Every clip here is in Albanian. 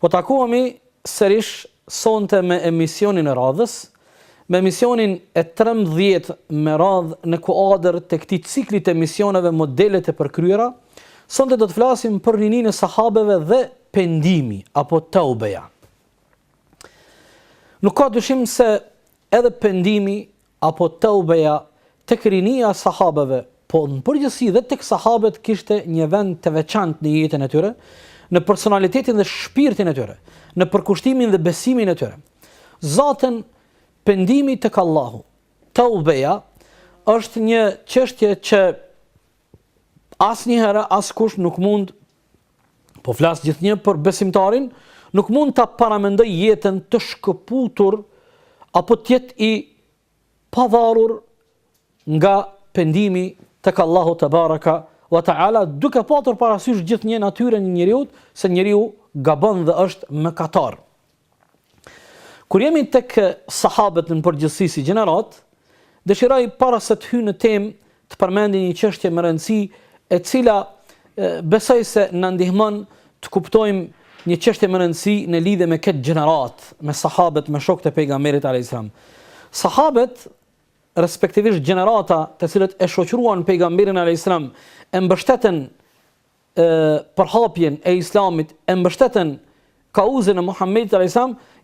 Po takohemi sërish sonte me emisionin e radhës, me emisionin e trembëdhjetë me radhë në kuadër të këtij cikli të emisioneve Modelet e përkryera, sonte do të flasim për rininë e sahabeve dhe pendimi apo taubeja. Nuk ka dyshim se edhe pendimi apo teubeja tek rinia e sahabeve, po në përgjithësi dhe tek sahabet kishte një vend të veçantë në jetën e tyre, në personalitetin dhe shpirtin e tyre, në përkushtimin dhe besimin e tyre. Zaten pendimi tek Allahu, teubeja është një çështje që asnjëherë askush nuk mund Po flas gjithnjë për besimtarin, nuk mund ta paramendojë jetën të shkëputur apo të jetë i pavarur nga pendimi tek Allahu tebaraka wa taala duke patur parasysh gjithnjë natyrën e njeriut se njeriu gabon dhe është mëkatar. Kur jemi tek sahabët në përgjithësi si gjeneratë, dëshiroj para se të hyj në temë të përmendi një çështje me rëndësi e cila besoj se na ndihmon të kuptojmë një çështje me rëndësi në lidhje me këtë gjeneratë, me sahabët, me shokët e pejgamberit alayhis salam. Sahabët respektivisht gjenerata të cilët e shoqëruan pejgamberin alayhis salam e mbështetën përhapjen e Islamit e mbështetën kauzën e Muhamedit a.s.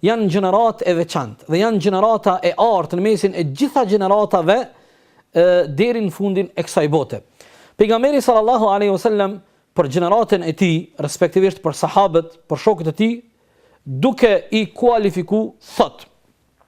janë gjeneratë e veçantë dhe janë gjenerata e artë në mesin e gjitha gjeneratave deri në fundin e kësaj bote. Pejgamberi sallallahu alaihi wasallam për gjeneratën e tij, respektivisht për sahabët, për shokët e tij, duke i kualifiku thotë: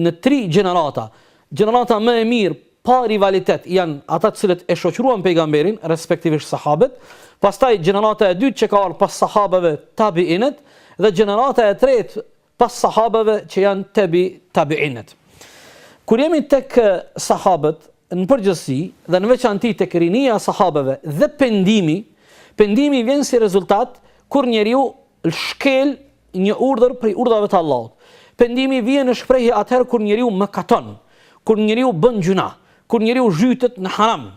Në tri gjenerata, gjenerata më e mirë pa rivalitet janë ata të cilët e shoqëruan pejgamberin, respektivisht sahabët, pastaj gjenerata e dytë që ka ardhur pas sahabeve, tabiinët, dhe gjenerata e tretë pas sahabeve që janë tebi tabiinët. Kur jemi tek sahabët në përgjithësi dhe në veçanti tek rinia e sahabeve dhe pendimi, pendimi vjen si rezultat kur njeriu shkel një urdhër prej urdhrave të Allahut. Pendimi vjen në shprehje atëherë kur njeriu mëkaton, kur njeriu bën gjynah, kur njeriu zhytet në haram.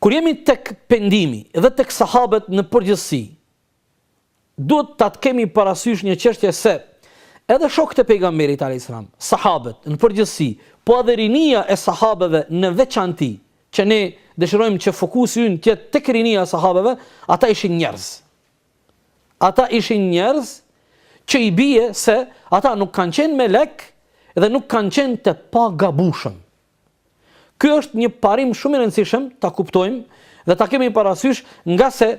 Kur jemi tek pendimi dhe tek sahabët në përgjithësi, duhet ta kemi parasysh një çështje se edhe shokët e pejgamberit alayhis salam, sahabët në përgjithësi, po edhe rinia e sahabeve në veçanti, që ne dëshirojmë që fokusi ynë të jetë tek rinia e sahabeve, ata ishin njerëz. Ata ishin njerëz që i bie se ata nuk kanë qenë melek dhe nuk kanë qenë të pagabueshëm. Ky është një parim shumë i rëndësishëm ta kuptojmë dhe ta kemi parasysh ngase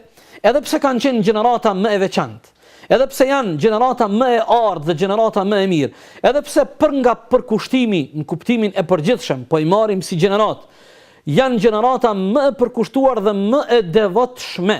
edhe pse kanë qenë gjenerata më e veçantë, edhe pse janë gjenerata më e artë dhe gjenerata më e mirë, edhe pse për nga përkushtimi në kuptimin e përgjithshëm, po i marrim si gjeneratë, janë gjenerata më e përkushtuar dhe më e devotshme.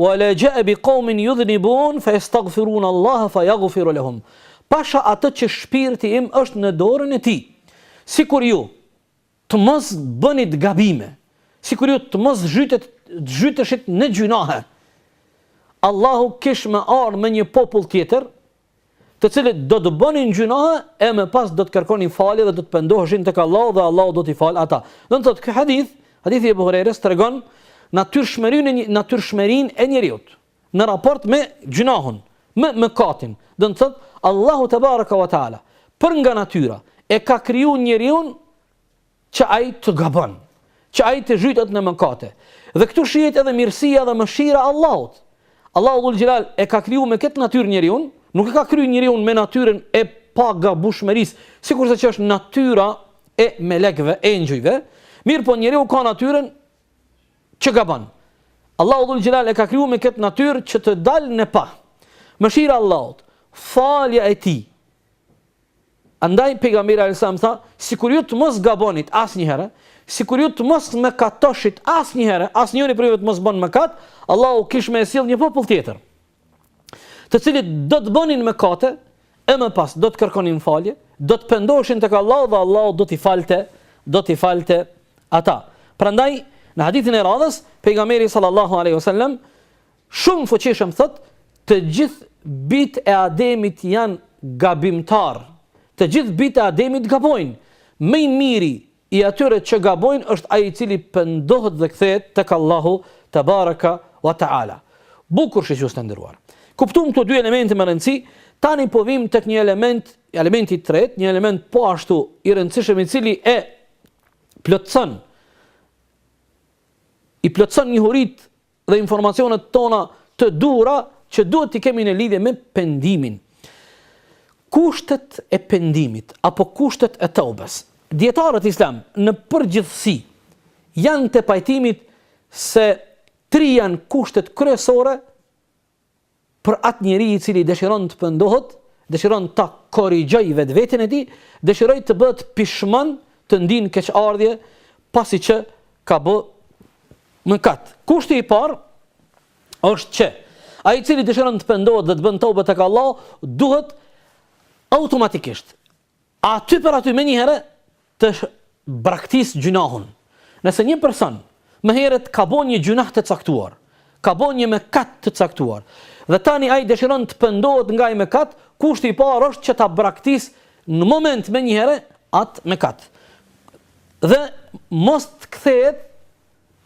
Wa la ja'a bi qawmin yudhnibun fa yastaghfirun Allah fa yaghfir lahum. Pasha atë që shpirti im është në dorën e tij. Sikur ju të mos bënit gabime, sikur ju të mos zhyteshit në gjynahe. Allahu kish me ardh me një popull tjetër, të cilët do të bënin gjynahe e më pas do të kërkonin falje dhe do të pendoheshin tek Allahu dhe Allahu do t'i fal ata. Do të thotë ky hadith, hadithi i Ebu Hurejres tregon natyrshmërinë e natyrshmërinë e njeriut në raport me gjynahun, me mëkatin. Do të thotë Allahu te baraka ve teala për nga natyra e ka kriju njeriun që ai të gabon, që ai të zhytet në mëkate. Dhe këtu shihet edhe mirësia dhe mëshira e Allahut. Allahu dhul xhelal e ka kriju me këtë natyrë njeriun, nuk e ka kriju njeriun me natyrën e pagabueshmërisë, sikurse që është natyra e melekve, e engjëjve, mirëpo njeriu ka natyrën që gabon. Allahu dhul xhelal e ka kriju me këtë natyrë që të dalë në pah mëshira e Allahut, falja e tij, Andaj Pejgamberi alaihi salam tha, sikur ju të mos gabonit asnjëherë, sikur ju të mos mëkatoshit asnjëherë, asnjëri prej juve të mos bën mëkat, Allahu kish me sjell një popull tjetër, të cilët do të bënin mëkate e më pas do të kërkonin falje, do të pendoheshin tek Allahu dhe Allahu do t'i falte, do t'i falte ata. Prandaj në hadithin e radhës, pejgamberi sallallahu alaihi wasallam Shumë fuqishëm thotë të gjithë bijtë e Ademit janë gabimtarë. Të gjithë bijtë e Ademit gabojnë. Më i miri i atyre që gabojnë është ai i cili pendohet dhe kthehet tek Allahu te bareka ua te ala. Bukur shikues të nderuar. Kuptuam këto dy elemente me rëndësi, tani po vijmë tek një element, elementi i tretë, një element po ashtu i rëndësishëm i cili e plotëson i plotëson njohuritë dhe informacionet tona të duhura që duhet t'i kemi në lidhje me pendimin. Kushtet e pendimit apo kushtet e taubes. Dietarët islam në përgjithësi janë të pajtimit se tri janë kushtet kryesore për atë njeri i cili dëshiron të pendohet, dëshiron ta korrigjoj vetveten e tij, dëshiron të bëhet pishman, të ndin keqardhje pasi që ka bë mëkat. Kushti i parë është që ai i cili dëshiron të pendohet dhe të bën tobe tek Allahu, duhet automatikisht Aty për aty menjëherë të braktis gjynahun. Nëse një person më herët ka bo një gjynah të caktuar, ka bo një mëkat të caktuar, dhe tani ai dëshiron të pendohet nga ai mëkat, kushti i parë është që ta braktis në moment menjëherë atë mëkat. Dhe mos të kthehet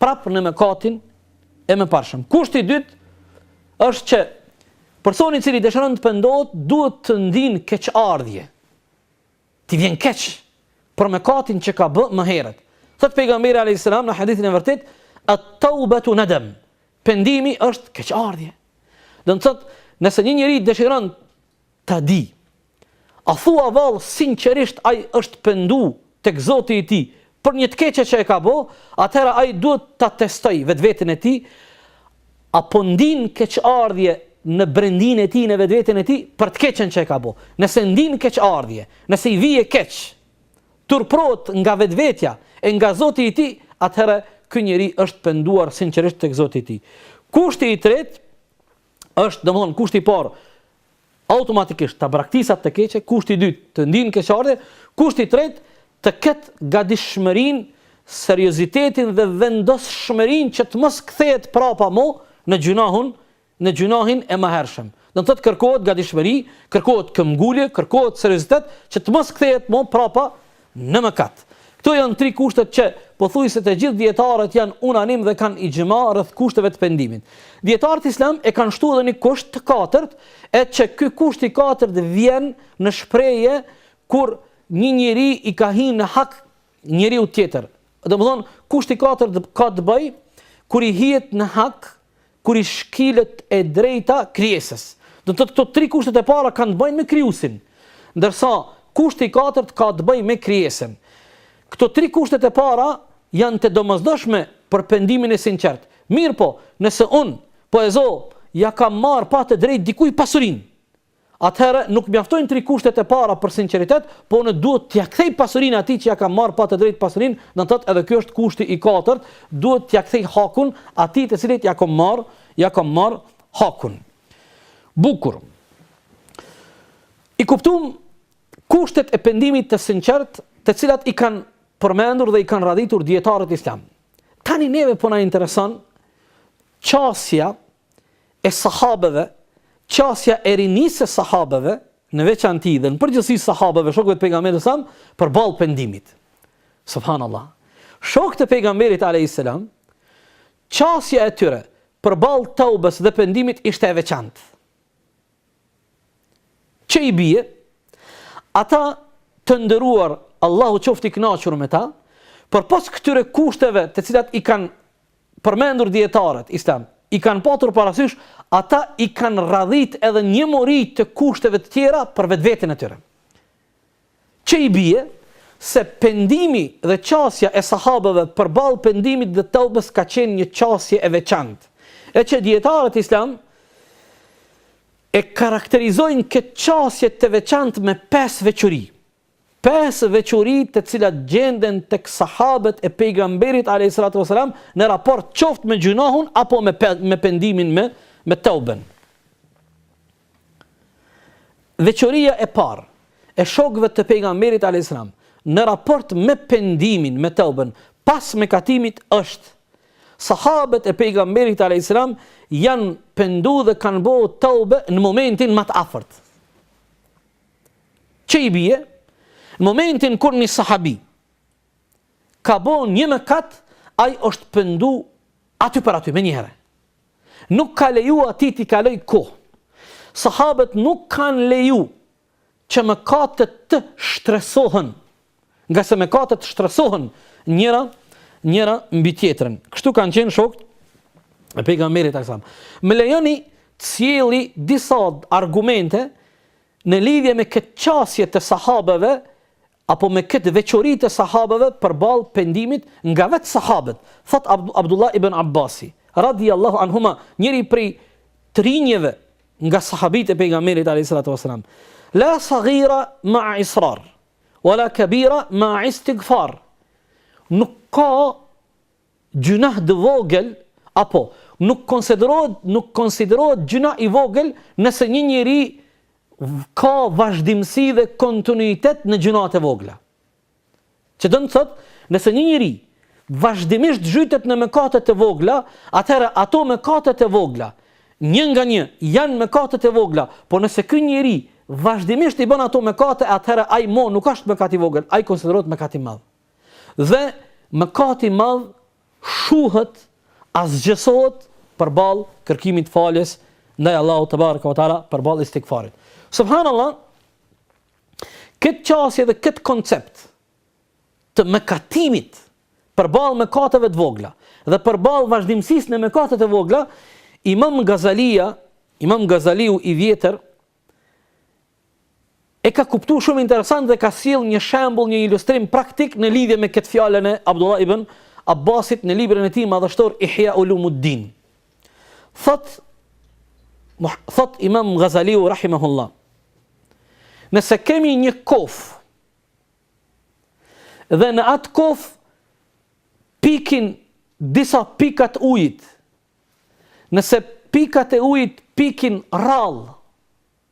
prapë në mëkatin e mëparshëm. Kushti i dytë është që personi i cili dëshiron të pendohet duhet të ndin keqardhje. T'i vjen keq për mëkatin që ka bë më herët. Thot pejgamberi alejhis selam në hadithin e vërtet, "At-taubatu nadam." Pendimi është keqardhje. Do të thot, nëse një njeri dëshiron Ta di. A thua vallë sinqerisht ai është pendu tek Zoti i tij për një të keqe që e ka bo, atëherë ai duhet ta testoj vetveten e tij a po ndin keqardhje në brendinë e tij në vetveten e tij për të keqen që e ka bo. Nëse ndin keqardhje, nëse i vjen keq, turprohet nga vetvetja e nga Zoti i tij, atëherë ky njeri është penduar sinqerisht tek Zoti i tij. Kushti i tretë është domthon kushti i parë automatikisht ta braktis atë të keqe, kushti i dytë të ndin keqardhje, kushti i tretë të ket gatishmërinë, seriozitetin dhe vendosmërinë që të mos kthehet prapa më në gjynahun, në gjynahin e mëhershëm. Do të thotë kërkohet gatishmëri, kërkohet këmbgulje, kërkohet seriozitet që të mos kthehet më prapa Në mëkat. Këto janë tri kushtet që pothuajse të gjithë dijetarët janë unanim dhe kanë ixhma rreth kushteve të pendimit. Dijetarët islam e kanë shtu edhe një kusht të katërt, e që ky kusht i katërt vjen në shprehje kur një njeri i ka hi në hak njeriut tjetër. Domthon kushti i katërt ka të bëj kur i hihet në hak kur i shkilet e drejta krijesës. Do të thotë këto tri kushtet e para kanë të bëjnë me krijuesin, ndërsa kushti i katërt ka të bëjë me krijesën. Këto tri kushtet e para janë të domosdoshme për pendimin e sinqertë. Mirëpo, nëse unë, po e zo, ja kam marrë pa të drejtë dikujt pasurinë, atëherë nuk mjaftojnë tri kushtet e para për sinqeritet, po unë duhet t'ia kthej pasurinë atij që ja kam marrë pa të drejtë pasurinë, do të thotë edhe ky është kushti i katërt, duhet t'ia kthej hakun atij të cilit ja kam marrë, ja kam marrë hakun. Bukur. I kuptuam kushtet e pendimit të sinqert, të cilat i kanë përmendur dhe i kanë radhitur dijetarët islam. Tani neve po na intereson qasja e sahabeve, qasja e rinisë së sahabeve, në veçanti dhe në përgjithësi sahabeve, shokëve të pejgamberit përballë pendimit. Subhanallah. Shokët e pejgamberit alayhis salam, qasja e tyre përballë teubes dhe pendimit ishte e veçantë. Që i bie, ata të ndëruar, Allahu qoftë i knaqur me ta, përpos këtyre kushteve të cilat i kanë përmendur dijetarët islam, i kanë patur parasysh, ata i kanë radhit edhe një mori të kushteve të tjera për vetveten e tyre. Që i bie, se pendimi dhe qasja e sahabëve përballë pendimit dhe teubes ka qenë një qasje e veçantë, e që dijetarët islam e karakterizojnë këtë qasje të veçantë me pesë veçori. Pesë veçori të cilat gjenden tek sahabët e Pejgamberit alejhi salatu ve selam në raport qoftë me gjynahun apo me pendimin me me teuben. Veçoria e parë e shokëve të Pejgamberit alayhis salam në raport me pendimin, me teuben, pas mëkatimit është, Sahabët e Pejgamberit alayhis salam janë pendu dhe kanë bo teube në momentin më të afërt. Që i bie? Në momentin kur një sahabi ka bo një mëkat, ai është pendu aty për aty, menjëherë. nuk ka leju atij t'i kalojë kohë. Sahabët nuk kanë leju që mëkatet të shtresohen, ngase mëkatet shtresohen njëra njëra mbi tjetrën. Kështu kanë qenë shokët e pejgamberit alajhi salam. Më lejoni të sjell disa argumente në lidhje me këtë qasje të sahabeve apo me këtë veçori të sahabeve përballë pendimit nga vetë sahabët, thotë Abdullah ibn Abbasi, radhiyallahu anhuma, njëri prej të rinjve nga sahabët e Pejgamberit, alejhi salatu wa selam, La saghira ma'a israr, wala kabira ma'a istighfar. Nuk ka Gjynah të vogël apo, nuk konsiderohet nuk konsiderohet gjynah i vogël nëse një njeri ka vazhdimësi dhe kontinuitet në gjynahet e vogla. Që do të thotë, nëse një njeri vazhdimisht zhytet në mëkate të vogla, atëherë ato mëkate të vogla, një nga një, janë mëkate të vogla, por nëse ky njeri vazhdimisht i bën ato mëkate, atëherë ai mo nuk është mëkat i vogël, ai konsiderohet mëkat i madh. Dhe mëkati i madh shuhet, asgjësohet përballë kërkimit të faljes ndaj Allahut tebareke ve teala, përballë istigfarit. Subhanallah këtë qasje dhe këtë koncept të mëkatimit përballë mëkateve të vogla dhe përballë vazhdimësisë në mëkatet e vogla, Imam Gazalia, Imam Gazaliu i vjetër e ka kuptu shumë interesant dhe ka sjellë një shembull, një ilustrim praktik në lidhje me këtë fjalën e Abdullah ibn Abbasit në librin e tij madhështor Ihya Ulumuddin. Thot thot Imam Ghazaliu rahimahullah. Nëse kemi një kofë dhe në atë kofë pikin disa pika t'ujit. Nëse pikat e ujit pikin rrallë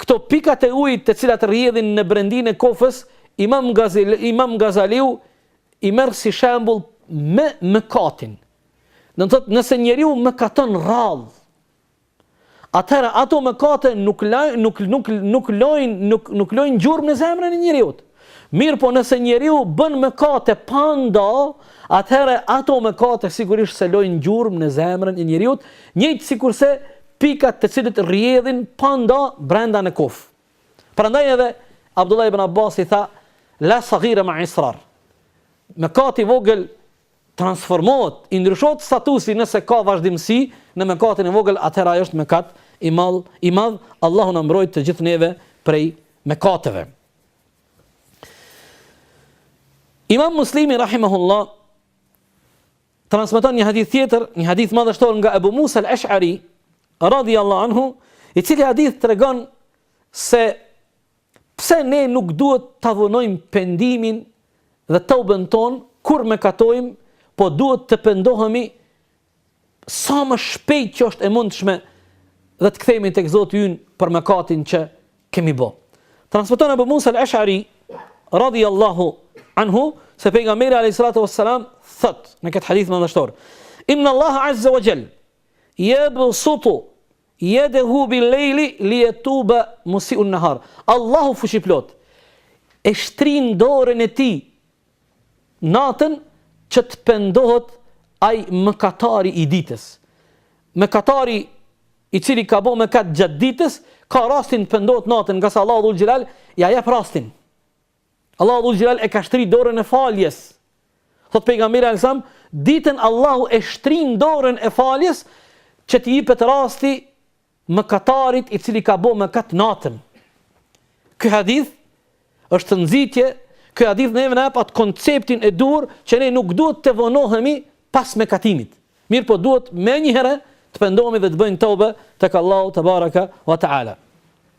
Këto pikat e ujit të cilat rrjedhin në brendinë e kofës, Imam Gazali, Imam Gazaliu i merr si shembull me mëkatin. Do të thotë nëse njeriu mëkaton rrallë, atëherë ato mëkate nuk lajn, nuk nuk nuk lojn, nuk nuk lojn gjurmë në zemrën e njeriut. Mirëpo nëse njeriu bën mëkate pa nda, atëherë ato mëkate sigurisht se lojnë gjurmë në zemrën e njeriut, njëjtë sikurse pikat të cilat rrjedhin pa nda brenda në kofë. Prandaj edhe Abdullah ibn Abbasi tha, La saghira ma'a israr. Mëkati i vogël transformohet, i ndryshohet statusi nëse ka vazhdimësi në mëkatin e vogël, atëherë ai është mëkat i madh, i madh, Allahu na mbrojtë të gjithë neve prej mëkateve. Imam Muslimi rahimahullah transmeton një hadith tjetër, një hadith madhështor nga Abu Musa al-Ash'ari radhiyallahu anhu, i cili hadith tregon se pse ne nuk duhet ta vonojmë pendimin dhe teuben tonë kur mëkatojmë, po duhet të pendohemi sa më shpejt që është e mundshme dhe të kthehemi tek Zoti ynë për mëkatin që kemi bo. Transmeton Abu Musa al-Ash'ari radiyallahu anhu se pejgamberi alayhi salatu wassalam thot në këtë hadith madhështor Inna Allah azza wa jall yabsutu yadahu bil-layli liyatuba musii'u an-nahar. Allahu fuqiplotë e shtrin dorën e tij Natën që të pendohet ai mëkatari i ditës. Mëkatari i cili ka bo mëkat gjatë ditës, ka rastin të pendohet natën, ngase Allahu dhul xhelal ia jep rastin. Allahu dhul xhelal e ka shtri dorën e faljes. Thot pejgamberi alsam, ditën Allahu e shtrin dorën e faljes që t'i jipet rasti mëkatarit i cili ka bo mëkat natën. Ky hadith është nxitje, ky hadith neve na jep atë konceptin e duhur që ne nuk duhet të vonohemi pas mëkatimit. Mirëpo duhet menjëherë të pendohemi dhe të bëjmë tobe tek Allahu tebaraka wa taala.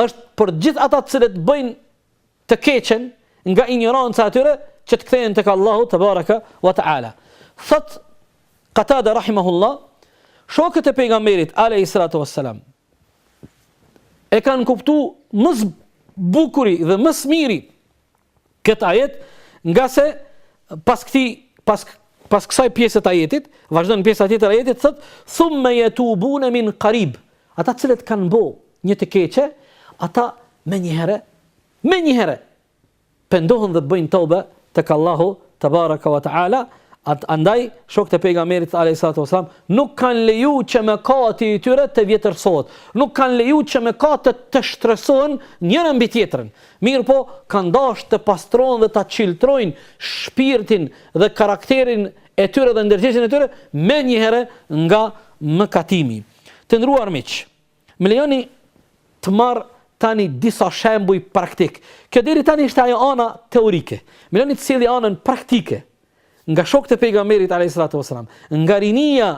është për gjithë ata të cilët bëjnë të keqen nga injoranca e tyre që të kthehen tek Allahu tebaraka wa taala. Thotë Qatada rahimahullah, shokët e pejgamberit alayhi salatu wassalam e kanë kuptu më së bukuri dhe më së miri këtë ajet, ngase pas këtij pas pas kësaj pjese të ajetit, vazhdon pjesa tjetër e ajetit thotë thumma yatubuna min qarib. Ata të cilët kanë bo një të keqe, ata menjëherë, menjëherë pendohen dhe bëjnë tobe tek Allahu tebaraka wa taala. Andaj shokët e pejgamberit alayhi salatu wasalam nuk kanë leju që mëkati i tyre të vjetërsohet. Nuk kanë leju që mëkatet të shtresohen njëra mbi tjetrën. Mirëpo, kanë dasht ta pastrojnë dhe ta çiltrojnë shpirtin dhe karakterin e tyre dhe ndërgjegjen e tyre menjëherë nga mëkatimi. Të nderuar miq, më lejoni të marr tani disa shembuj praktikë. Kjo deri tani ishte ajo ana teorike. Më lejoni të sjell anën praktike nga shokët e pejgamberit alayhi salatu wassalam, nga rinia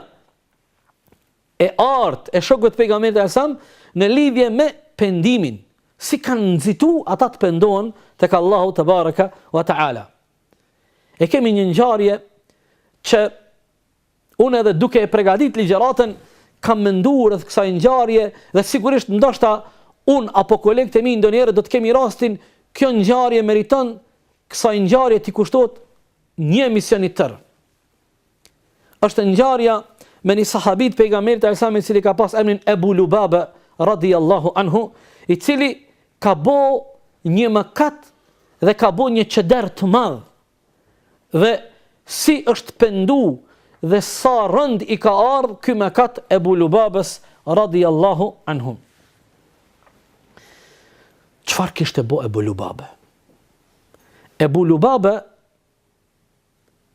e artë e shokëve të Pejgamberit alejhi selam në lidhje me pendimin, si kanë nxitu ata të pendohen tek Allahu tebaraka wa taala. E kemi një ngjarje që unë edhe duke e pregadit ligjeratën, kam mendu rreth kësaj ngjarje dhe sigurisht ndoshta unë apo kolegët e mi ndonjëherë do të kemi rastin kjo ngjarje meriton kësaj ngjarje t'i kushtohet një emision i tërë. Është ngjarja me një sahabi të pejgamberit alejhi selam i cili ka pas emrin Ebu Lubabe radhiyallahu anhu, i cili ka bo një mëkat dhe ka bo një qeder të madh. Dhe si është pendu dhe sa rëndë i ka ardh ky mëkat Ebu Lubabes radhiyallahu anhu. Çfarë kishte bo Ebu Lubabe? Ebu Lubabe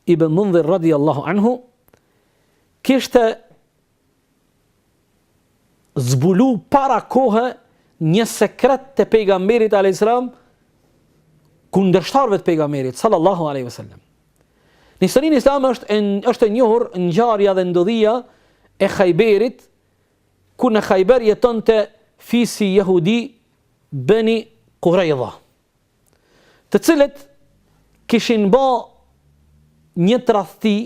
Ibn Mundhir radiallahu anhu, kishte zbulu para kohe një sekret të pejgamberit a.s. kundërshtarve të pejgamberit, sallallahu a.s. Në historinë islame është e, është e njohur ngjarja dhe ndodhia e Khajberit ku në Khajber jetonte fisi jehudi Beni Qurayza. të cilët kishin ba një tradhti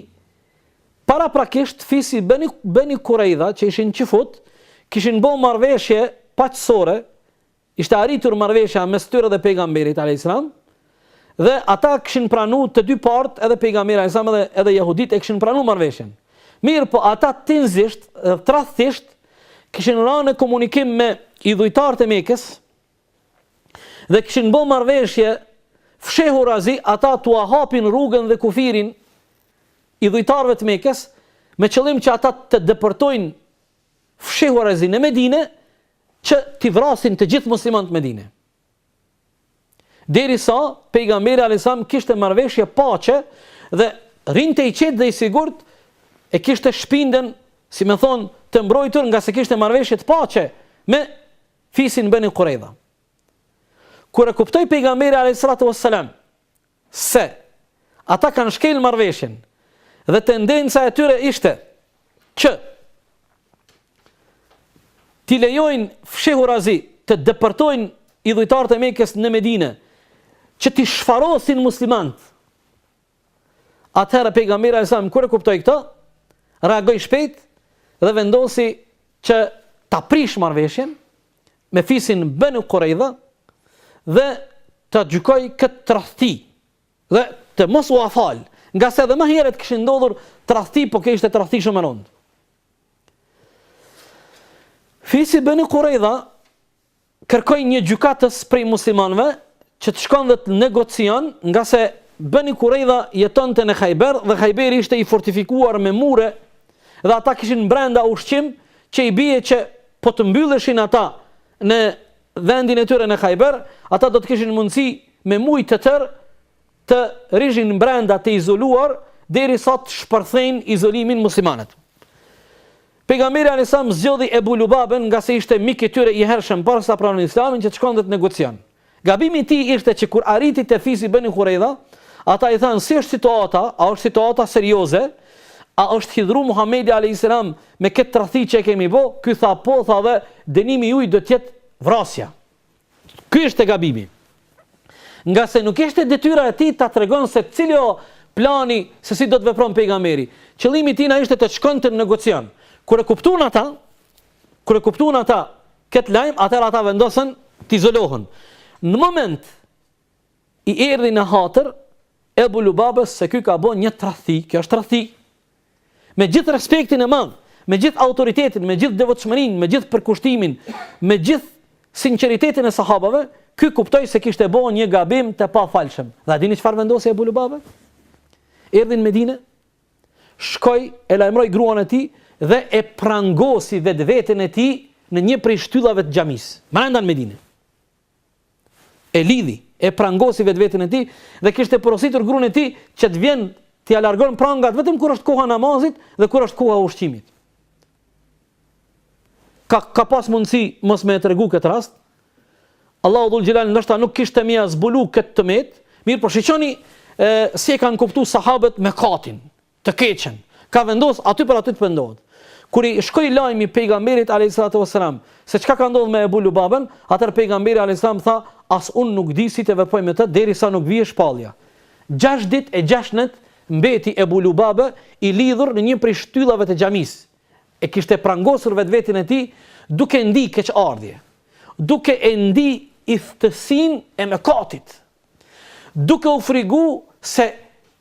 paraprakisht fisi Beni, Beni Kurejdha që ishin qifut, kishin ba marrëveshje paqësore, ishte arritur marrëveshja mes tyre dhe pejgamberit a.s. Dhe ata kishin pranu të dy palët edhe pejgamberi a.s. Edhe, edhe jehudit e kishin pranu marrëveshjen. Mirëpo ata tinzisht dhe tradhtisht kishin ra në komunikim me idhujtarët e Mekës, Dhe kishin bo marrëveshje fshehurazi ata t'ua hapin rrugën dhe kufirin idhujtarëve të Mekës me qëllim që ata të depërtojnë fshehurazi në Medinë që t'i vrasin të gjithë muslimanët në Medinë. Derisa pejgamberi alejhi selam kishte marrëveshje paqe dhe rrinte i qetë dhe i sigurt e kishte shpinën, si me thonë, të mbrojtur ngase kishte marrëveshje të paqes me fisin Beni Kurejdha. Kur e kuptoi pejgamberi alejhi salatu ves-selam se ata kanë shkel marrëveshjen dhe tendenca e tyre ishte që t'i lejojnë fshehurazi të depërtojnë idhujtarët e Mekës në Medinë që t'i shfarosin muslimanët Atëherë pejgamberi alejhi selam kur e kuptoi këtë, reagoi shpejt dhe vendosi që ta prishë marrëveshjen me fisin Beni Kurejdha dhe ta gjykojë këtë tradhti dhe të mos ua falë, ngase edhe më herët kishin ndodhur tradhti, por kjo ishte tradhti shumë e rëndë. Fisi Beni Kurejdha kërkoi një gjykatës prej muslimanëve që të shkon dhe të negocion, ngase Beni Kurejdha jetonte në Hajber dhe Hajberi ishte i fortifikuar me mure dhe ata kishin brenda ushqim që i bie që po të mbylleshin ata në vendin e tyre në Hajber, ata do të kishin mundësi me muaj të tërë të rrishin brenda të izoluar derisa të shpërthejnë izolimin muslimanët. Pejgamberi alejhi selam zgjodhi Ebu Lubaben ngase ishte mik i tyre i hershëm para se ta pranon Islamin që të shkon dhe të negocion. Gabimi i tij ishte që kur arriti te fisi Beni Kurejdha, ata i thanë si është situata, a është situata serioze, a është hidhëru Muhamedi alejhi selam me këtë tradhti që e kemi bo, ky tha po, tha dhe dënimi juj do të jetë vrasja. Ky ishte gabimi. Ngase nuk ishte detyra e tij ta tregon se cili o plani se si do të vepron pejgamberi. Qëllimi i tina ishte të shkon të negocion. Kur e kuptuan ata, kur e kuptuan ata këtë lajm, atëherë ata vendosën të izolohen. Në moment i erdhi në hatër Ebu Lubabës se ky ka bo një tradhti, kjo është tradhti, Me gjithë respektin e madh, me gjithë autoritetin, me gjithë devotshmërinë, me gjithë përkushtimin, me gjithë sinqeritetin e sahabave, ky kuptoi se kishte bo një gabim të pafalshëm. Dhe a dini çfarë vendosi Ebu Lubabe? Erdhi në Medinë, shkoi e lajmëroi gruan e tij dhe e prangosi vetveten e tij në një prej shtyllave të xhamisë, brenda në Medinë. e lidhi, e prangosi vetveten e tij dhe kishte porositur gruan e tij që të vjen t'ia largon prangat vetëm kur është koha namazit dhe kur është koha ushqimit. Ka ka pas mundësi mos me e tregu këtë rast. Allahu dhul xhelal ndoshta nuk kishte me ia zbulu këtë të metë, mirëpo shiqoni e, si e kanë kuptu sahabët mëkatin. të keqen ka vendos aty për aty të pendohet kur i shkoi lajmi pejgamberit alayhis salatu wassalam se çka ka ndodh me Ebu Lubaben atëherë pejgamberi alayhis salam tha as un nuk di si të veproj me të derisa nuk vije shpallja 6 ditë e 6 net mbeti Ebu Lubabe i lidhur në një prej shtyllave të xhamisë e kishte prangosur vetvetin e tij duke ndi keqardhje duke e ndi idhtësinë e mëkatit duke u frigu se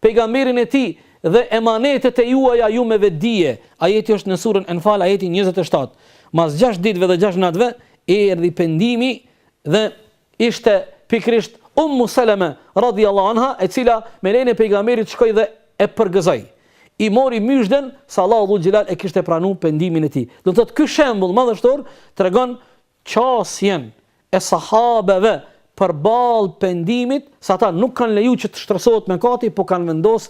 Pejgamberin e Tij, dhe emanetet e juaja ju me vetëdije, ajeti është në surën Enfal ajeti njëzet e shtatë, Mas gjashtë ditëve dhe gjashtë natëve erdhi pendimi dhe ishte pikërisht Ummu Seleme radhijal-lahu anha e cila me lejen e Pejgamberit shkoi dhe e përgëzoi, i mori myzhden se Allahu dhul-xhelal e kishte pranu pendimin e tij. Do të thotë ky shembull madhështor tregon qasjen e sahabeve përballë pendimit, se ata nuk kanë leju që të shtresohet mëkati, po kanë vendos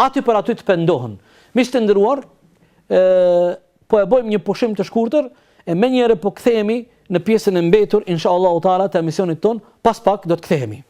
aty për aty të pendohen. Miq të nderuar, ë po e bëjmë një pushim të shkurtër e menjëherë po kthehemi në pjesën e mbetur inshallah taala të emisionit tonë, pas pak do të kthehemi.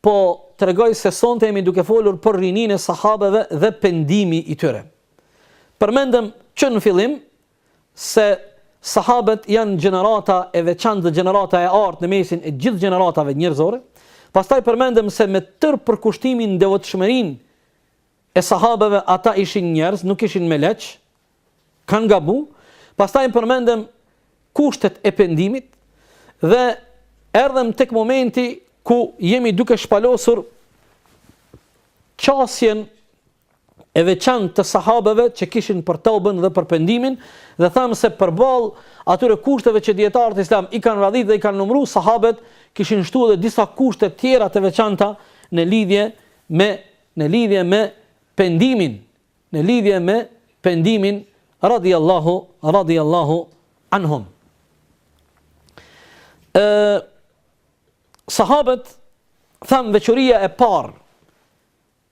po tregoj se sonte jemi duke folur për rininë e sahabeve dhe pendimi i tyre. Përmendëm që në fillim se sahabët janë gjenerata e veçantë dhe gjenerata e artë në mesin e gjithë gjeneratave njerëzore, pastaj përmendëm se me tërë përkushtimin devotshmërinë e sahabeve ata ishin njerëz nuk ishin meleq kanë gabu pastaj i përmendëm kushtet e pendimit dhe erdhëm tek momenti ku jemi duke shpalosur qasjen e veçantë të sahabeve që kishin për teuben dhe për pendimin dhe thamë se përballë atyre kushteve që dietarët islam i kanë radhit dhe i kanë numru sahabet kishin shtu edhe disa kushte tjera të veçanta në lidhje me në lidhje me pendimin, në lidhje me pendimin radiallahu, radiallahu anhum. E, sahabët, thamë veçoria e parë,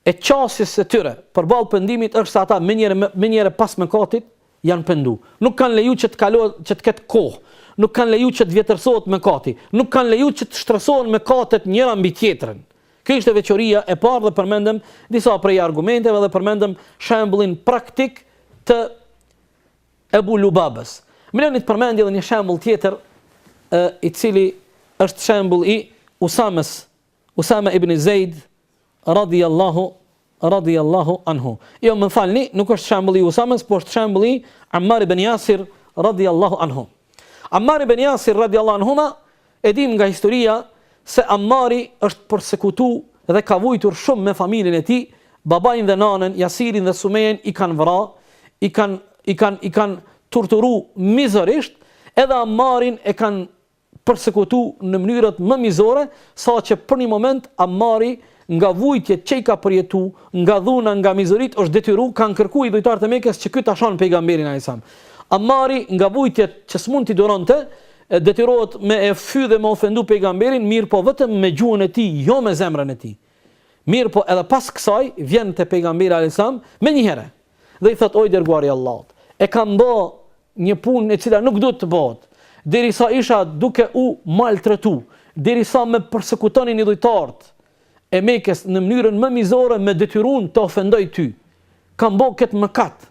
e qasjes së tyre, përballë pendimit është ata menjëherë, menjëherë pas mëkatit, Janë pendu. Nuk kanë leju që të kalojë, që të ketë kohë. Nuk kanë leju që të vjetërsohet mëkati. Nuk kanë leju që të shtresohen mëkatet njëra mbi tjetrën. Kjo ishte veçoria e parë dhe përmendëm disa prej argumenteve dhe përmendëm shembullin praktik të Ebu Lubabës. Më lejoni të përmend edhe një shembull tjetër, i cili është shembull i Usames Usame ibn Zeid radhiyallahu radhiyallahu anhu. Jo, më falni, nuk është shembulli i Usames, por është shembulli i Ammar ibn Yasir radhiyallahu anhu. Ammar ibn Yasir radhiyallahu anhu ma e dim nga historia se Ammari është përsekutu dhe ka vujtur shumë me familjen e tij, babain dhe nanën, Yasirin dhe Sumejen i kanë vra, i kanë i kanë i kanë torturu mizorisht, edhe Ammarin e kanë përsekutu në mënyrat më mizore, saqë për një moment Ammari nga vujtjet që i ka përjetu, nga dhuna, nga mizoritë është detyru, kanë kërku idhujtarët e Mekës që ky ta shanë Pejgamberin alejhi selam. Ammari nga vujtjet që s'mund t'i duronte, detyrohet me e fy dhe me ofendu Pejgamberin, mirëpo vetëm me gjuhën e tij, jo me zemrën e tij. Mirëpo edhe pas kësaj vjen te Pejgamberi alejhi selam menjëherë. Dhe i thotë, o i dërguari i Allahut, e kam bo një punë e cila nuk duhet të bëhet, derisa isha duke u maltretu, derisa më përsekutonin idhujtarët e Mekës në mënyrën më mizore më detyruan të ofendoj ty. Kam bo këtë mëkat.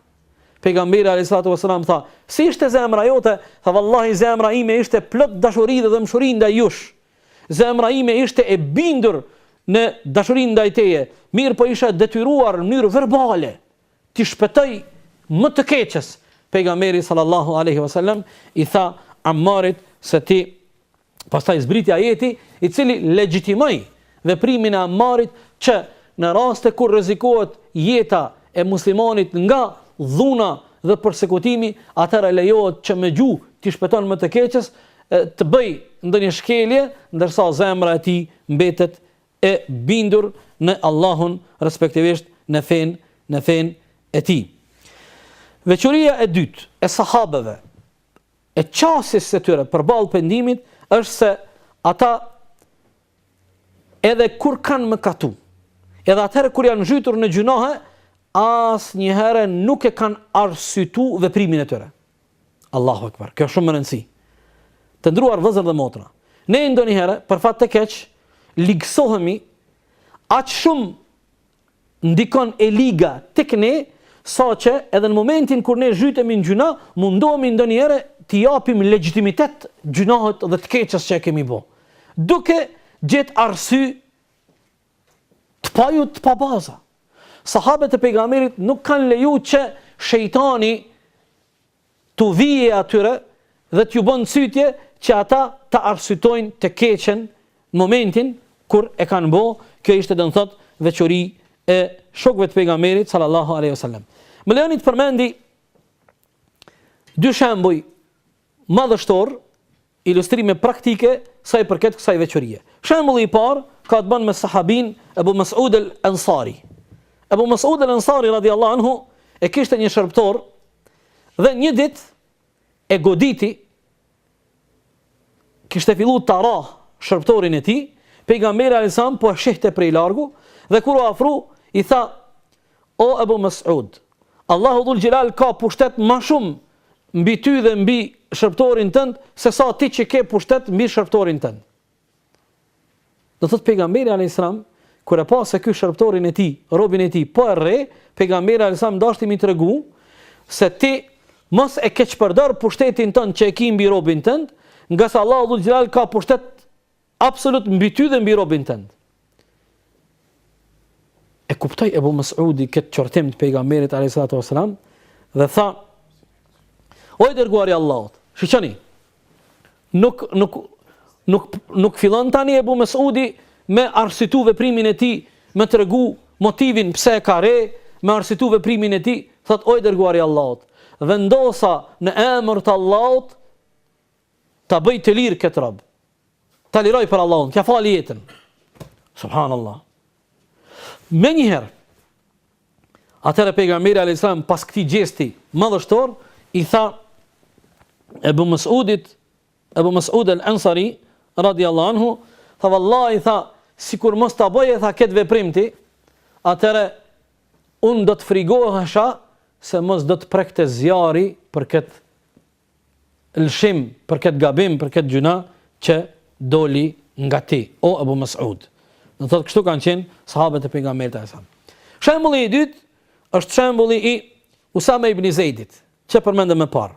Pejgamberi alayhi salatu wasalam tha, si ishte zemra jote? Tha vallahi zemra ime ishte plot dashuri dhe dhëmbshuri ndaj jush. Zemra ime ishte e bindur në dashurinë ndaj teje, mirëpo isha detyruar në mënyrë verbale t'i shpëtoj më të keqës. Pejgamberi sallallahu alaihi wasallam i tha Ammarit se ti pastaj zbriti ajeti i cili legjitimoi veprimin e Ammarit që në raste kur rrezikohet jeta e muslimanit nga dhuna dhe përsekutimi, atëherë lejohet që me gjuhë t'i shpëton më të keqës, të bëjë ndonjë shkelje, ndërsa zemra e tij mbetet e bindur në Allahun, respektivisht në fenë, në fenë e tij. Veçoria e dytë e sahabëve, e qasjes së tyre përballë pendimit, është se ata edhe kur kanë mëkatu, edhe atëherë kur janë zhytur në gjynahe, asnjëherë nuk e kanë arsytu veprimin e tyre. Allahu Ekber, kjo shumë me rëndësi. Të ndruar vëzër dhe motra, ne ndonjëherë, për fat të keq, ligësohemi, aq shumë ndikon e liga tek ne, saqë edhe në momentin kur ne zhytemi në gjynah, mundohemi ndonjëherë t'i japim legjitimitet gjynahit dhe të keqës që e kemi bo. Duke gjet arsy Të paqena të pabaza. Sahabët e pejgamberit nuk kanë leju që shejtani t'u vije atyre dhe t'ju bon cytje që ata ta arsyetojnë të keqen në momentin kur e kanë bo, kjo ishte domethënë veçori e shokëve të pejgamerit sallallahu aleyhi sallam. Më lejoni të përmendi dy shembuj madhështor ilustrime praktike sa i përket kësaj veçorie. Shembulli i parë ka të bën me sahabin Ebu Mes'ud el Ensari. Ebu Mes'ud el Ensari radiallahu anhu e kishte një shërbëtor dhe një ditë e goditi kishte filluar ta rrah shërbëtorin e tij, pejgamberi alejhi selam po e shihte prej largu dhe kur u afru i tha O Ebu Mes'ud, Allahu dhul xhelal ka pushtet ma shumë mbi ty dhe mbi shërbëtorin tënd, se sa ti që ke pushtet mbi shërbëtorin tënd. Do thot pegamberi a.s. kur e pa se ky shërbëtorin e tij, robin e tij, po e rreh, pegamberi a.s. dashti me i tregu, se ti mos e keqpërdor pushtetin tënd që e ki mbi robin tënd, ngase Allahu dhul xhelal ka pushtet absolut mbi ty dhe mbi robin tënd. E kuptoi Ebu Mesudi këtë qortim të pejgamberit alayhi salatu wasalam dhe tha: O i dërguari i Allahut, shiqoni. Nuk nuk nuk nuk fillon tani Ebu Mesudi me arsyetu veprimin e tij, me tregu motivin pse e ka rreh, me arsyetu veprimin e tij, thot o i dërguari i Allahut, vendosa në emër të Allahut Ta bëj të lirë këtë rob. Ta liroj për Allahun, t'ia fali jetën. Subhanallah. Menjëherë, atëherë pejgamberi a.s. pas këtij gjesti madhështor, i tha Ebu Mesudit, Ebu Mesud el Ensari, radiallahu anhu, fe vallahi tha, sikur mos ta bëje tha këtë veprim ti, atëherë unë do të frigohesha se mos do të të prekte zjarri për këtë lëshim për këtë gabim, për këtë gjynah që doli nga ti, o Ebu Mes'ud. Do thotë, kështu kanë qenë sahabët e pejgamberit a.s. Shembulli i dytë, është shembulli i Usame ibn Zejdit, që përmendëm më parë.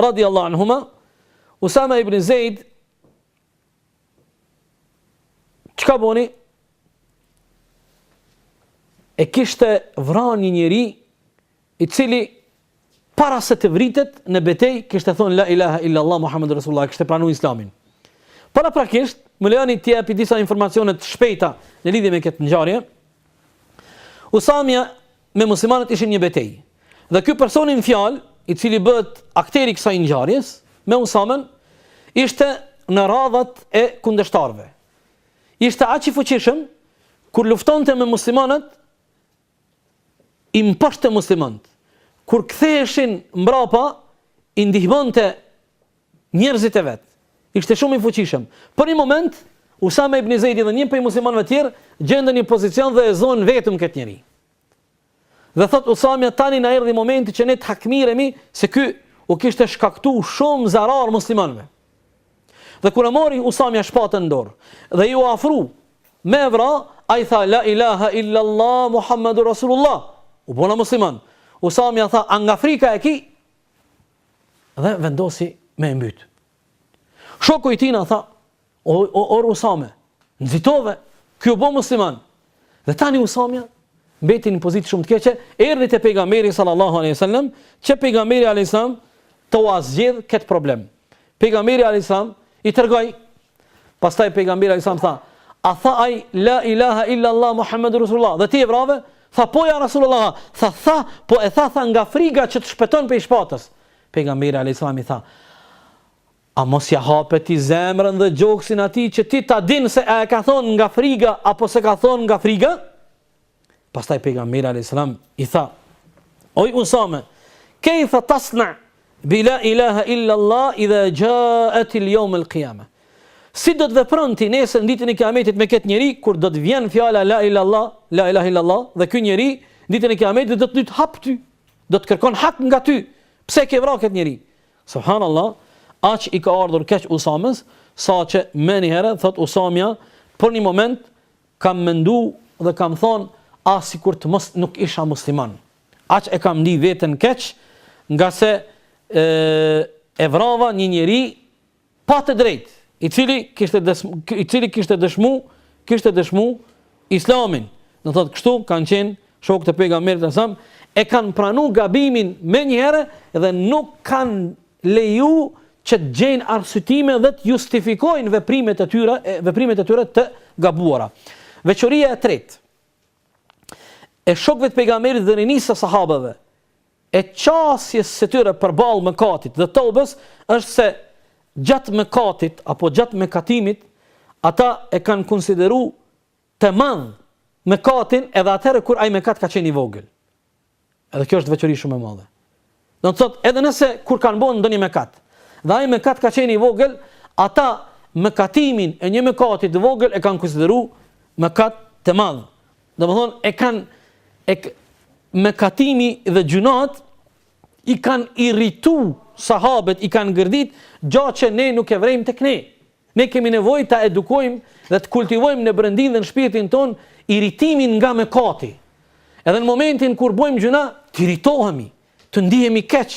Radiallahu anhuma, Usame ibn Zejd, çka boni? E kishte vra një njeri i cili para se të vritet në betejë kishte thonë la ilaha illa Allah Muhammedur Rasulullah, kishte pranu Islamin. Paraprakisht, më lejoni të jap disa informacione të shpejta në lidhje me këtë ngjarje. Usamja me muslimanët ishin në një betejë. Dhe ky person në fjalë, i cili bëhet akteri i kësaj ngjarjes, me Usamen, ishte në radhat e kundërshtarëve. Ishte aq i fuqishëm kur luftonte me muslimanët i mposhte muslimanët. Kur ktheheshin mbrapa, i ndihmonte njerëzit e vet. Ishte shumë i fuqishëm. Për një moment, Usame ibn Zejdi dhe një prej muslimanëve tjerë gjenden në një pozicion dhe e zonë vetëm këtë njeri. Dhe thot Usamja, tani na erdhi momenti që ne të hakmiremi se ky u kishte shkaktu shumë zarar muslimanëve. Dhe kur e mori Usamja shpatën në dorë dhe ju afru me e vra, ai tha la ilaha illa Allah Muhammedur Rasulullah. U bona musliman. Usamja tha a nga frika e ki? Dhe vendosi me e mbyt. Shoku i tina tha, o, o, o Usame, nxitove, ky u bo musliman, Dhe tani Usamja mbeti në pozitë shumë të keqe, erdhi te pejgamberi sallallahu alaihi wasallam, që pejgamberi alaihi salam të ua zgjidh kët problem. Pejgamberi alaihi salam i tregoi. Pastaj pejgamberi alaihi salam tha, a tha ai la ilaha illa allah muhammedur rasulullah. Dhe ti e vrave? Tha po ja rasulullah. Tha tha, po e tha tha nga friga që të shpëton prej shpatës. Pejgamberi alaihi salam i tha, A mos ja hape ti zemrën dhe gjoksin atij që ti ta din se a e ka thonë nga friga apo se ka thonë nga friga? Pastaj pejgamberi alayhis salam i tha: Oj Usame, kayfa tasna bi la ilaha illa Allah idha ja'at al yawm al qiyamah. Si do të vepron ti nesër në ditën e Kiametit me këtë njeri kur do të vjen fjala la ilaha illa Allah, la ilaha illa Allah dhe ky njeri ditën e Kiametit do të lyp hak ty, do të kërkon hak nga ty. Pse e ke vrarë këtë njeri? Subhanallah, aq i ka ardhur keq Usames, saqë menjëherë, thotë Usamja, për një moment kam mendu dhe kam thonë, ah sikur të mos nuk isha musliman. Aq e kam ndi veten keq, ngase e, e vrava një njeri Pa të drejtë, i cili kishte i cili kishte dëshmu, kishte dëshmu Islamin. Do thotë kështu kanë qenë shokët e pejgamberit alejhi selam, e kanë pranu gabimin menjëherë dhe nuk kanë leju që të gjejnë arsytime dhe të justifikojnë veprimet e tyre, veprimet e tyre të gabuara. Veçoria e tretë e shokëve të pejgamberit dhe rinisë së sahabeve, e qasjes së tyre përballë mëkatit dhe tobes është se gjatë mëkatit apo gjatë mëkatimit ata e kanë konsideru të madh mëkatin edhe atëherë kur ai mëkat ka qenë i vogël. Edhe kjo është veçori shumë e madhe. Do të thotë edhe nëse kur kanë bon ndonjë mëkat dhe ai mëkat ka qenë i vogël, ata mëkatimin e një mëkati të vogël e kanë konsideru mëkat të madh. Domethënë e kanë e mëkatimi dhe gjynat i kanë irritu sahabët, i kanë gërdit, gjë që ne nuk e vërejmë tek ne. Ne kemi nevojë të edukojmë dhe të kultivojmë në brendinë dhe në shpirtin tonë irritimin nga mëkati. Edhe në momentin kur bojmë gjynah, të irritohemi, të ndihemi keq,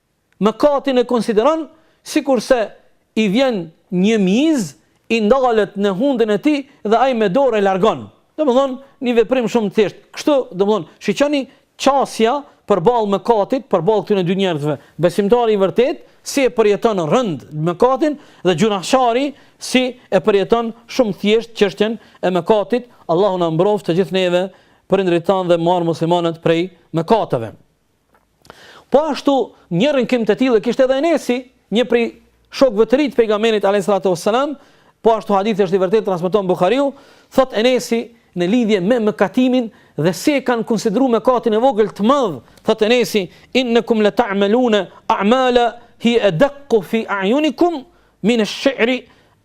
Mëkatin e konsideron sikurse i vjen një mizë, i ndalet në hundën e tij dhe ai me dorë e largon. Domethënë, një veprim shumë të thjeshtë. Kështu, domethënë, shiqoni qasjen përballë mëkatit, përballë këtyre dy njerëzve. Besimtari i vërtetë si e përjeton rëndë mëkatin dhe gjynahqari si e përjeton shumë thjesht çështjen e mëkatit. Allahu na mbroftë të gjithë neve, prindërit tanë dhe mbarë muslimanët prej mëkateve. Po ashtu, një rënkim të tillë kishte edhe Enesi, një prej shokëve të ri të pejgamberit alayhis salatu wassalam, po ashtu hadithi është i vërtetë transmeton Buhariu, thotë Enesi në lidhje me mëkatimin dhe si e kanë konsideru mëkatin e vogël të madh, thotë Enesi innakum la ta'maluna a'mala hija adaqqu fi a'yunikum min ash-sha'ri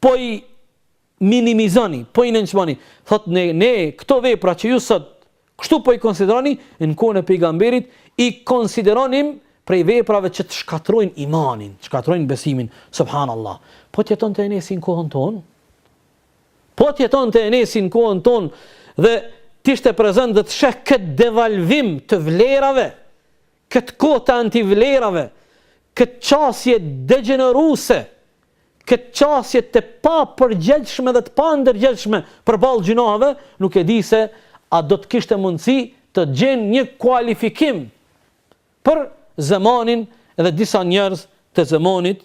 po i minimizoni, po i nënçmoni. Thotë ne ne këto vepra që ju sot kështu po i konsideroni në kohën e pejgamberit i konsideronim prej veprave që të shkatërrojnë imanin, të shkatërrojnë besimin, subhanallah. Po të jetonte Enesi në kohën tonë? Po të jetonte Enesi në kohën tonë dhe të ishte prezent dhe të sheh këtë devalvim të vlerave, këtë kohë të antivlerave, këtë qasje degjeneruse, këtë qasje të papërgjegjshme dhe të pandërgjegjshme përballë gjynaheve, nuk e di se a do të kishte mundësi të gjenë një kualifikim për zemanin dhe disa njerëz të zemanit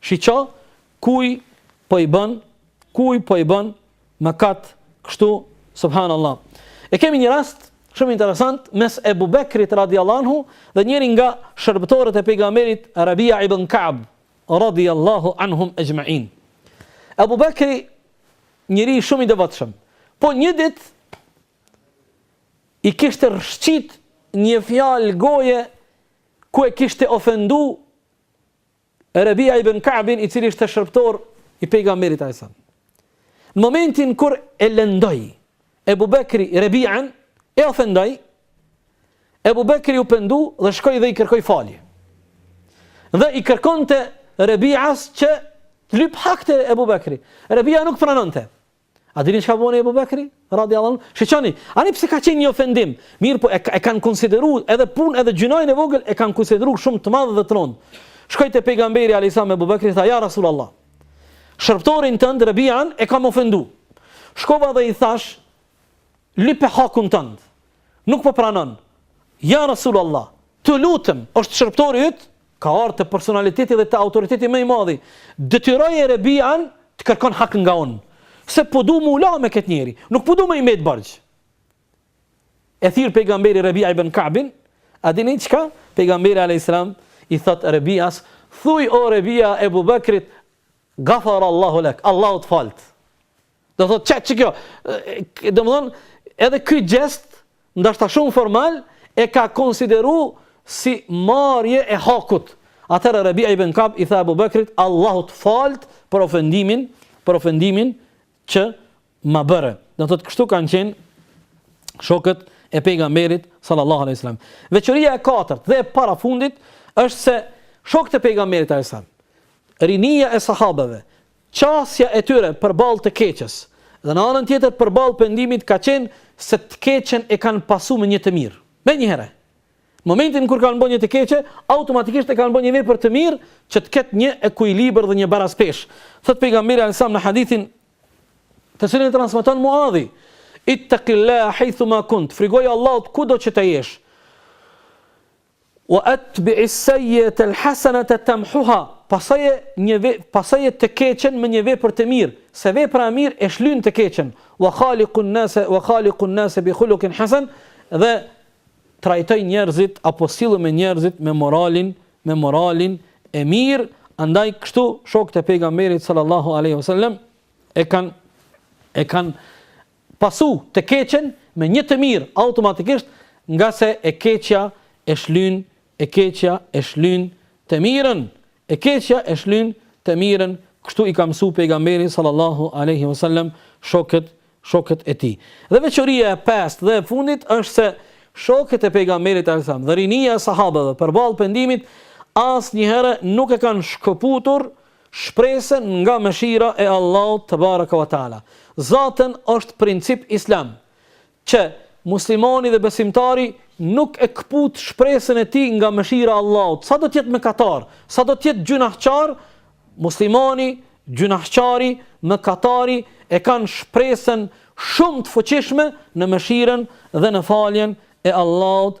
Shiqo kuj po i bën kuj po i bën mëkat kështu subhanallah. E kemi një rast shumë interesant mes Ebu Bekrit radiallahu anhu dhe njëri nga shërbëtorët e pejgamberit Rabia ibn Ka'b radiallahu anhum exhmain. Ebu Bekri njeri shumë i devotshëm, po një ditë i kishte rëshqit një fjalë goje ku e kishte ofendu Rebija ibn Ka'bin i cili ishte shërbëtor i pejgamberit a.s. Në momentin kur e lëndoi Ebu Bekri Rebijan e ofendoi, Ebu Bekri u pendu dhe shkoi dhe i kërkoi falje. Dhe i kërkonte Rebijas që të lypë hak te Ebu Bekri. Rebija nuk pranonte. A dini çka bëni Abu Bekri? Radiallahu anhu. Shiqoni, ani pse ka qenë një ofendim. Mirëpo e, e kanë konsideruar edhe punë edhe gjynahin e vogël e kanë konsideruar shumë të madhe dhe të rëndë. Shkoi te pejgamberi alejhi selam Abu Bekri tha ja Rasulullah. Shërbëtorin tënd Rebian e kam ofendu. Shkova dhe i thashë Lype hakun tënd. Nuk po pranon. Ja Rasul Allah, të lutem, është shërbëtori yt. Ka ardhur te personaliteti dhe te autoriteti më i madhi. Detyroje Rebi'an të kërkon hak nga unë. Se po du mu la me këtë njeri. Nuk po du me i mbet borxh. E thirr pejgamberi Rebi'a ibn Ka'bin, a dini çka? Pejgamberi alayhis salam i thotë Rebi'as, thuj o Rebi'a Ebu Bekrit, Ghafarallahu lak, Allahu të faltë. Do thotë çka çka kjo? Domethënë edhe ky gjest ndoshta shumë formal e ka konsideruar si marrje e hakut. Atëherë Rebia ibn Kab i tha Abu Bakrit, Allahu të faltë për ofendimin, për ofendimin që ma bëre. Do thotë kështu kanë qenë shokët e pejgamberit sallallahu alaihi wasallam. Veçoria e katërt dhe e para fundit është se shokët e pejgamberit sallallahu alaihi wasallam, rinia e sahabeve, Qasja e tyre përballë të keqes dhe në anën tjetër përballë pendimit ka qenë se të keqen e kanë pasu me një të mirë. Menjëherë. Në momentin kur kanë bo një të keqe, automatikisht e kanë bo një vepër të mirë që të ketë një ekuilibër dhe një barazpeshë. Thotë Pejgamberi alayhis salam në hadithin të cilin e transmeton Muadhi, Ittaqillaha haythuma kunt, frigoju Allahut kudo që të jesh. Wa atbi'i s-sayyi'ata al-hasanata tamhuha, pasoje një pasoje të keqen me një vepër të mirë, se vepra e mirë e shlyn të keqen, wa khaliqu n-nase wa khaliqu n-nase bi khuluqin hasan, dhe trajtoji njerëzit apo sillu me njerëzit me moralin me moralin e mirë, andaj kështu shokët e pejgamberit sallallahu alaihi wasallam e kanë e kanë pasu të keqen me një të mirë automatikisht ngase e keqja e shlyn e keqja e shlyn të mirën e keqja e shlyn të mirën kështu i ka mësu pejgamberi sallallahu alaihi wasallam shokët shokët e tij dhe veçoria e pestë dhe e fundit është se shokët e pejgamberit alaihi wasallam dhe rinia e sahabeve përballë pendimit asnjëherë nuk e kanë shkëputur Shpresën nga mëshira e Allahut tebareke ve teala. Zaten është princip islam, që muslimani dhe besimtari nuk e këput shpresën e tij nga mëshira e Allahut, sado të jetë mëkatar, sado të jetë gjynahqar, muslimani, gjynahqari, mëkatari e kanë shpresën shumë të fuqishme në mëshirën dhe në faljen e Allahut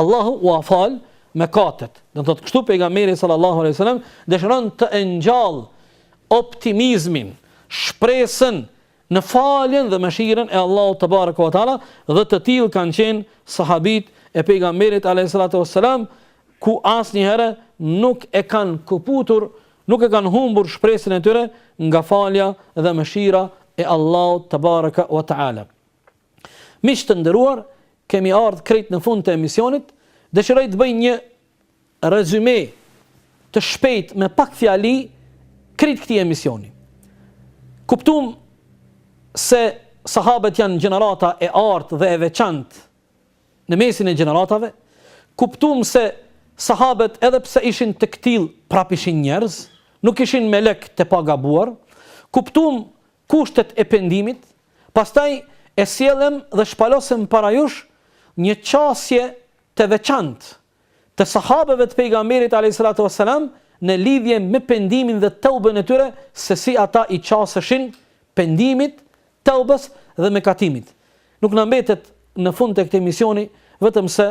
Allahu ua fal mëkatet. Do thotë kështu pejgamberi sallallahu alaihi wasallam dëshiron të ngjall optimizmin, shpresën në faljen dhe mëshirën e Allahut tebareke ve teala dhe të tillë kanë qenë sahabët e pejgamberit alaihi salatu wasalam ku asnjëherë nuk e kanë këputur, nuk e kanë humbur shpresën e tyre nga falja dhe mëshira e Allahut tebareke ve teala. Miq të nderuar, kemi ardh krejt në fund të emisionit. Dëshiroj të bëj një rezume të shpejtë me pak fjali krejt këtij emisioni. Kuptum se sahabët janë gjenerata e artë dhe e veçantë në mesin e gjeneratave, kuptum se sahabët edhe pse ishin të këtillë, prap ishin njerëz, nuk ishin melek të pagabuar, kuptum kushtet e pendimit, Pastaj e sjellëm dhe shpalosëm para jush një qasje të veçantë të sahabëve të Pejgamberit alejhi salatu ves selam në lidhje me pendimin dhe teubën e tyre se si ata i qaseshin pendimit, teubës dhe mëkatimit. Nuk na mbetet në fund të këtij emisioni vetëm se